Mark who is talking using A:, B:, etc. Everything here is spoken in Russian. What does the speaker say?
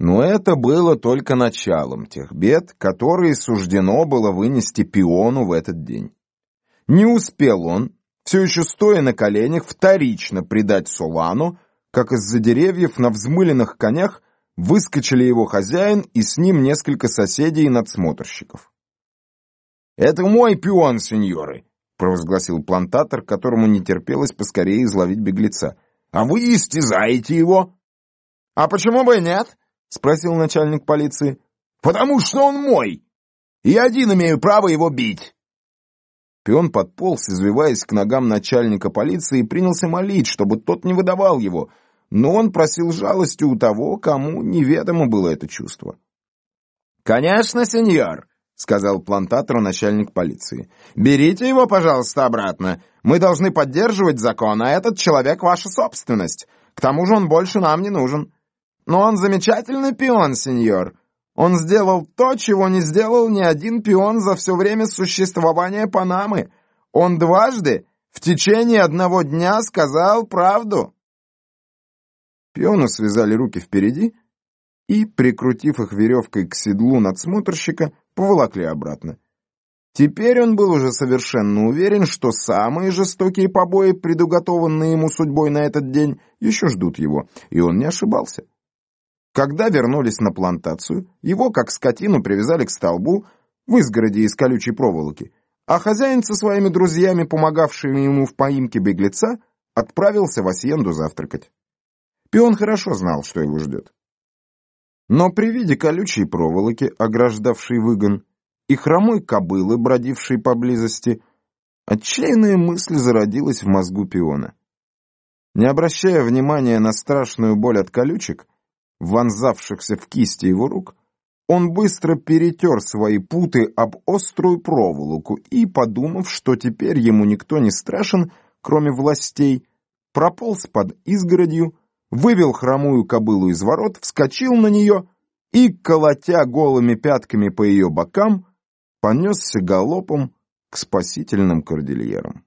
A: Но это было только началом тех бед, которые суждено было вынести пиону в этот день. Не успел он, все еще стоя на коленях, вторично предать Солану, как из-за деревьев на взмыленных конях выскочили его хозяин и с ним несколько соседей и надсмотрщиков. «Это мой пион, сеньоры!» — провозгласил плантатор, которому не терпелось поскорее изловить беглеца. «А вы истязаете его?» «А почему бы и нет?» — спросил начальник полиции. «Потому что он мой! И один имею право его бить!» Пион подполз, извиваясь к ногам начальника полиции, и принялся молить, чтобы тот не выдавал его, но он просил жалости у того, кому неведомо было это чувство. «Конечно, сеньор!» — сказал плантатору начальник полиции. «Берите его, пожалуйста, обратно. Мы должны поддерживать закон, а этот человек — ваша собственность. К тому же он больше нам не нужен. Но он замечательный пион, сеньор. Он сделал то, чего не сделал ни один пион за все время существования Панамы. Он дважды в течение одного дня сказал правду. Пиону связали руки впереди и, прикрутив их веревкой к седлу надсмотрщика, поволокли обратно. Теперь он был уже совершенно уверен, что самые жестокие побои, предуготованные ему судьбой на этот день, еще ждут его, и он не ошибался. Когда вернулись на плантацию, его, как скотину, привязали к столбу в изгороде из колючей проволоки, а хозяин со своими друзьями, помогавшими ему в поимке беглеца, отправился в Асьенду завтракать. Пион хорошо знал, что его ждет. Но при виде колючей проволоки, ограждавшей выгон, и хромой кобылы, бродившей поблизости, отчаянная мысль зародилась в мозгу пиона. Не обращая внимания на страшную боль от колючек, вонзавшихся в кисти его рук, он быстро перетер свои путы об острую проволоку и, подумав, что теперь ему никто не страшен, кроме властей, прополз под изгородью, вывел хромую кобылу из ворот, вскочил на нее и, колотя голыми пятками по ее бокам, понесся галопом к спасительным кордильерам.